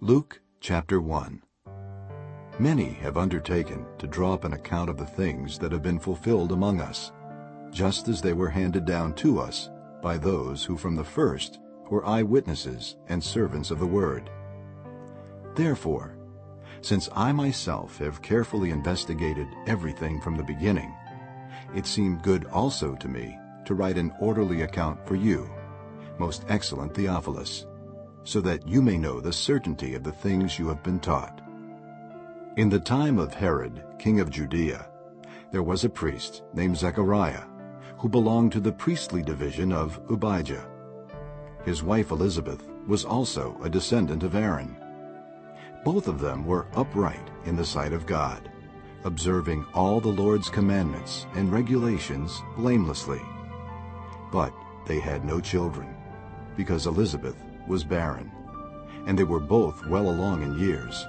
Luke chapter 1 Many have undertaken to draw up an account of the things that have been fulfilled among us, just as they were handed down to us by those who from the first were eyewitnesses and servants of the word. Therefore, since I myself have carefully investigated everything from the beginning, it seemed good also to me to write an orderly account for you, most excellent Theophilus, so that you may know the certainty of the things you have been taught. In the time of Herod, king of Judea, there was a priest named Zechariah, who belonged to the priestly division of Abijah. His wife Elizabeth was also a descendant of Aaron. Both of them were upright in the sight of God, observing all the Lord's commandments and regulations blamelessly. But they had no children, because Elizabeth was barren, and they were both well along in years.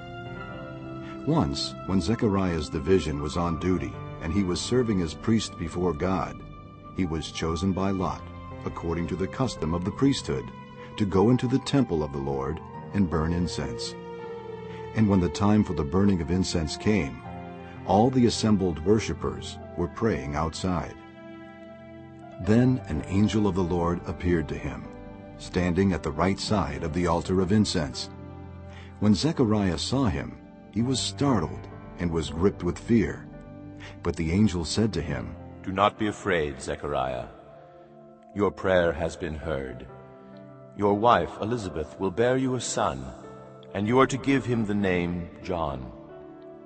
Once, when Zechariah's division was on duty and he was serving as priest before God, he was chosen by Lot, according to the custom of the priesthood, to go into the temple of the Lord and burn incense. And when the time for the burning of incense came, all the assembled worshippers were praying outside. Then an angel of the Lord appeared to him, standing at the right side of the altar of incense. When Zechariah saw him, he was startled and was gripped with fear. But the angel said to him, Do not be afraid, Zechariah. Your prayer has been heard. Your wife, Elizabeth, will bear you a son, and you are to give him the name John.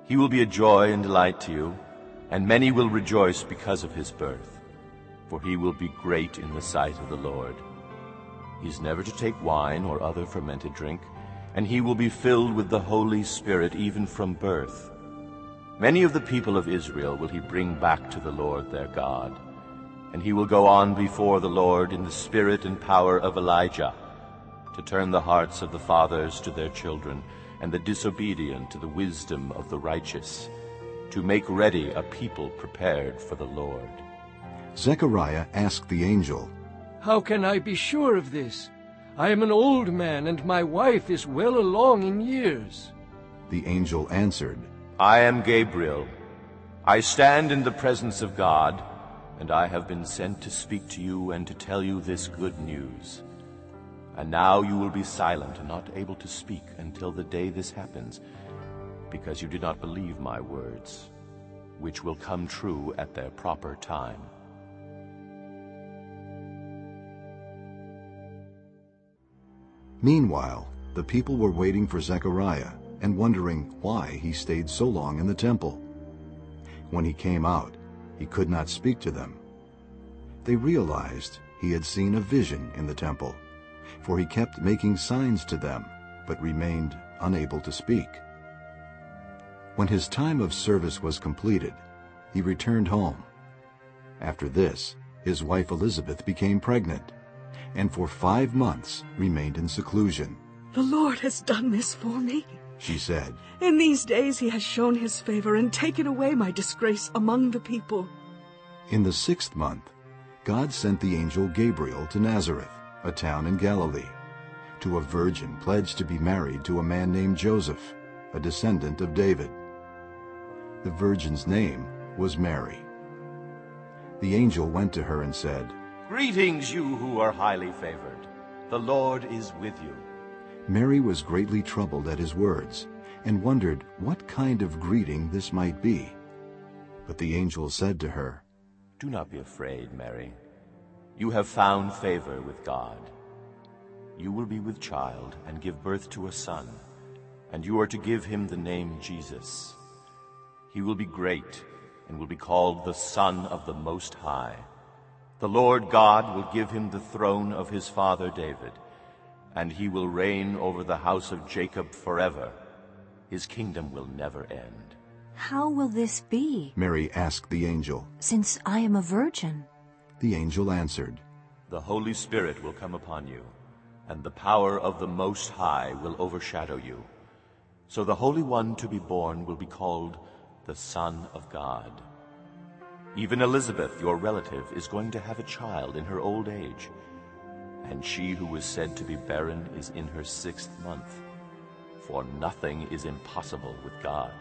He will be a joy and delight to you, and many will rejoice because of his birth, for he will be great in the sight of the Lord. He is never to take wine or other fermented drink, and he will be filled with the Holy Spirit even from birth. Many of the people of Israel will he bring back to the Lord their God, and he will go on before the Lord in the spirit and power of Elijah, to turn the hearts of the fathers to their children, and the disobedient to the wisdom of the righteous, to make ready a people prepared for the Lord. Zechariah asked the angel, How can I be sure of this? I am an old man, and my wife is well along in years. The angel answered, I am Gabriel. I stand in the presence of God, and I have been sent to speak to you and to tell you this good news. And now you will be silent and not able to speak until the day this happens, because you did not believe my words, which will come true at their proper time. Meanwhile, the people were waiting for Zechariah and wondering why he stayed so long in the temple. When he came out, he could not speak to them. They realized he had seen a vision in the temple, for he kept making signs to them, but remained unable to speak. When his time of service was completed, he returned home. After this, his wife Elizabeth became pregnant, and for five months remained in seclusion. The Lord has done this for me. She said, In these days he has shown his favor and taken away my disgrace among the people. In the sixth month, God sent the angel Gabriel to Nazareth, a town in Galilee, to a virgin pledged to be married to a man named Joseph, a descendant of David. The virgin's name was Mary. The angel went to her and said, Greetings, you who are highly favored. The Lord is with you. Mary was greatly troubled at his words, and wondered what kind of greeting this might be. But the angel said to her, Do not be afraid, Mary. You have found favor with God. You will be with child and give birth to a son, and you are to give him the name Jesus. He will be great and will be called the Son of the Most High. The Lord God will give him the throne of his father David, and he will reign over the house of Jacob forever. His kingdom will never end. How will this be, Mary asked the angel. since I am a virgin? The angel answered, The Holy Spirit will come upon you, and the power of the Most High will overshadow you. So the Holy One to be born will be called the Son of God. Even Elizabeth, your relative, is going to have a child in her old age, and she who was said to be barren is in her sixth month. for nothing is impossible with God.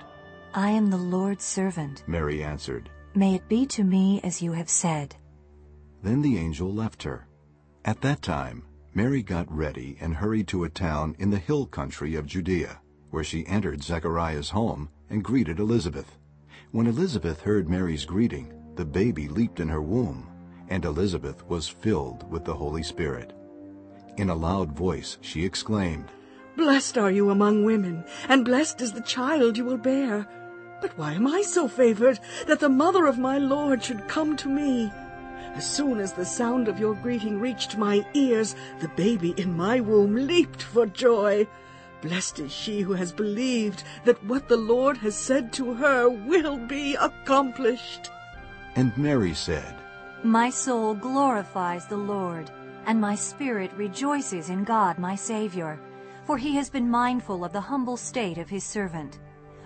I am the Lord's servant. Mary answered. May it be to me as you have said. Then the angel left her. At that time, Mary got ready and hurried to a town in the hill country of Judea, where she entered Zechariah's home and greeted Elizabeth. When Elizabeth heard Mary's greeting, the baby leaped in her womb, and Elizabeth was filled with the Holy Spirit. In a loud voice she exclaimed, Blessed are you among women, and blessed is the child you will bear. But why am I so favored that the mother of my Lord should come to me? As soon as the sound of your greeting reached my ears, the baby in my womb leaped for joy. Blessed is she who has believed that what the Lord has said to her will be accomplished. And Mary said, My soul glorifies the Lord, and my spirit rejoices in God my Savior, for he has been mindful of the humble state of his servant.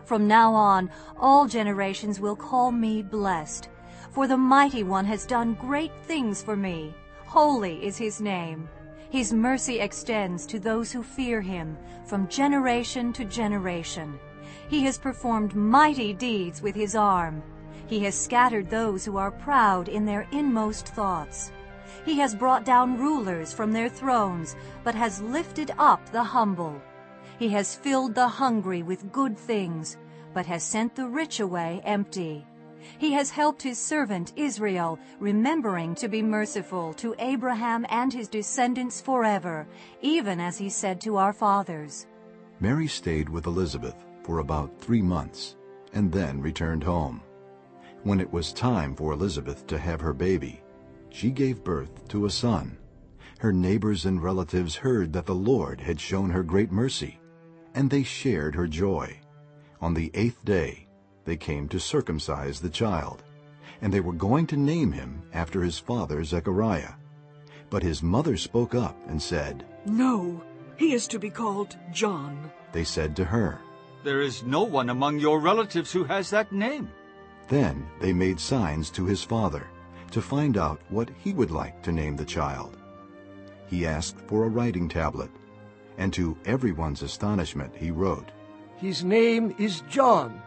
From now on, all generations will call me blessed. For the Mighty One has done great things for me. Holy is his name. His mercy extends to those who fear him from generation to generation. He has performed mighty deeds with his arm. He has scattered those who are proud in their inmost thoughts. He has brought down rulers from their thrones, but has lifted up the humble. He has filled the hungry with good things, but has sent the rich away empty. He has helped his servant Israel, remembering to be merciful to Abraham and his descendants forever, even as he said to our fathers. Mary stayed with Elizabeth for about three months and then returned home. When it was time for Elizabeth to have her baby, she gave birth to a son. Her neighbors and relatives heard that the Lord had shown her great mercy, and they shared her joy. On the eighth day, they came to circumcise the child, and they were going to name him after his father Zechariah. But his mother spoke up and said, No, he is to be called John. They said to her. There is no one among your relatives who has that name. Then they made signs to his father to find out what he would like to name the child. He asked for a writing tablet, and to everyone's astonishment he wrote, His name is John.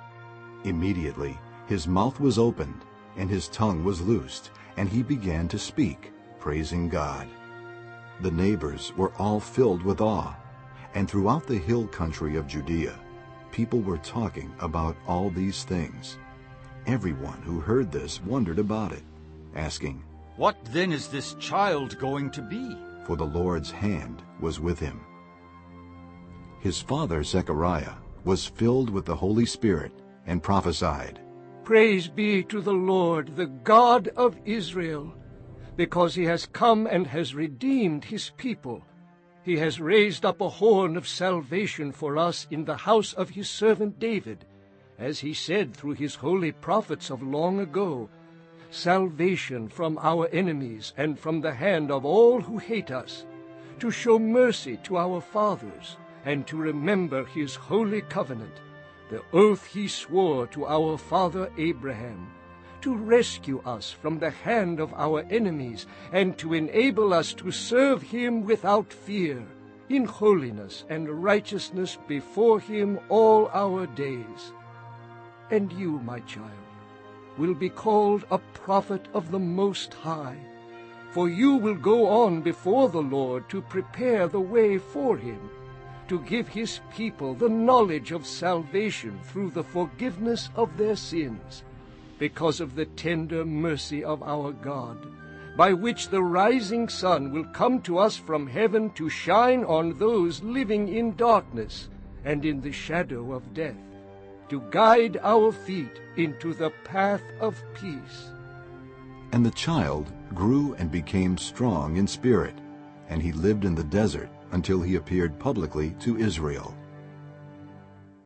Immediately his mouth was opened, and his tongue was loosed, and he began to speak, praising God. The neighbors were all filled with awe, and throughout the hill country of Judea, people were talking about all these things. Everyone who heard this wondered about it, asking, What then is this child going to be? For the Lord's hand was with him. His father Zechariah was filled with the Holy Spirit and prophesied, Praise be to the Lord, the God of Israel, because he has come and has redeemed his people. He has raised up a horn of salvation for us in the house of his servant David, as he said through his holy prophets of long ago, salvation from our enemies and from the hand of all who hate us, to show mercy to our fathers, and to remember his holy covenant, the oath he swore to our father Abraham, to rescue us from the hand of our enemies, and to enable us to serve him without fear, in holiness and righteousness before him all our days. And you, my child, will be called a prophet of the Most High, for you will go on before the Lord to prepare the way for him, to give his people the knowledge of salvation through the forgiveness of their sins, because of the tender mercy of our God, by which the rising sun will come to us from heaven to shine on those living in darkness and in the shadow of death, to guide our feet into the path of peace. And the child grew and became strong in spirit, and he lived in the desert until he appeared publicly to Israel.